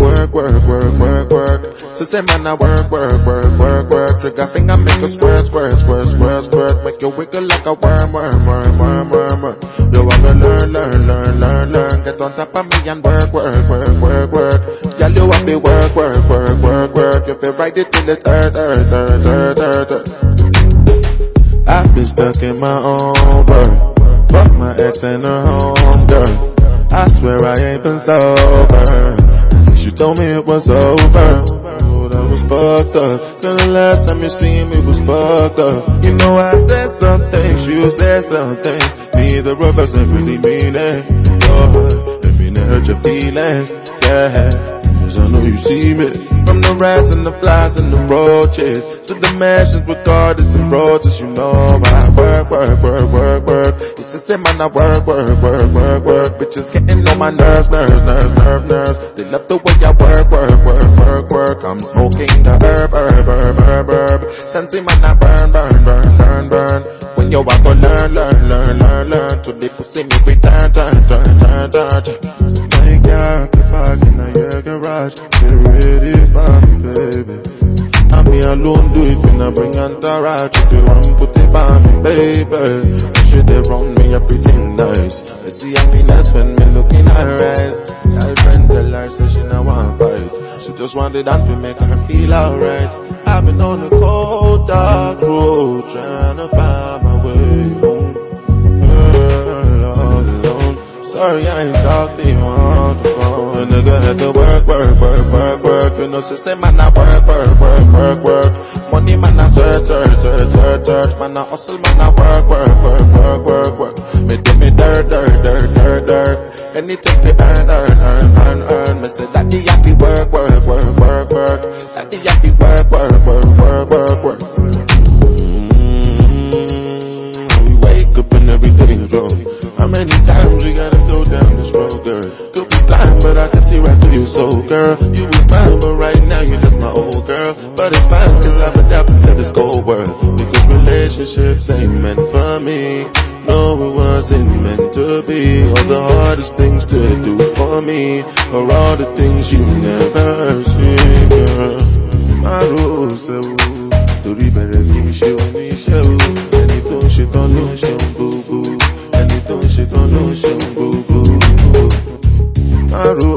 Work, work, work, work, work. So say man, I work, work, work, work, work. Trigger finger make a squirt, squirt, squirt, squirt, squirt. Make you wiggle like a worm, worm, worm, worm, worm, worm. You wanna learn, learn, learn, learn, learn. Get on top of me and work, work, work, work, work. Girl, you want me work, work, work, work, work. You feel right it till the third, third, third, third, third, third. I've been stuck in my own world. Fuck my ex and her home girl. I swear I ain't been sober. Since you told me it was over. That was fucked up. Till the last time you seen me was fucked up. You know I said some things, you said some things. Neither of us ain't really mean it. Oh, it mean it hurt your feelings. Yeah. I know you see me. From the rats and the flies and the roaches To the mansions with gardens and roses You know I work, work, work, work, work. It's the same man I work, work, work, work, work. Bitches getting on my nerves, nerves, nerves, nerves, nerves. They love the way I work, work, work, work, work. I'm smoking the herb, herb, herb, herb, herb. Sensing man I burn, burn, burn, burn, burn. When you walk on learn, learn, learn, learn, learn. To the pussy me return, turn, turn, turn, turn, turn My girl, if I can, I your garage. Get ready for me, baby. I'm me alone, do it when I bring entourage If you run, put it by me, baby. She they run me, everything nice. I see happiness when me look in her eyes. Girlfriend tell her, say she not want fight. She just wanted that to make her feel alright. I've been on a cold, dark road Trying to find my way Sorry I ain't talk to you on the phone. Nigga had to work, work, work, work, work You know system man I work, work, work, work, work Money man I search, search, search, search, search Man I hustle, man I work, work, work, work, work, work Me do me dirt, dirt, dirt, dirt, dirt Anything to earn, earn, earn, earn, earn Me say daddy happy work, work, work, work, work Daddy happy work, work, work, work, work, work Mm, We wake up and everything's wrong How many times we gotta girl? Could be blind, but I can see right through you, so girl. You was fine, but right now you're just my old girl. But it's fine, cause I'm adapting to this cold world. Because relationships ain't meant for me. No, it wasn't meant to be. All the hardest things to do for me are all the things you never see, girl. My rules, eh, torí bẹ̀rẹ̀ í ṣe oníṣẹ́ o. Ẹni tó ń ṣetán ló ń ṣeun gbogbo. Ẹni tó ń ṣetán ló ń ṣeun gbogbo. Márùn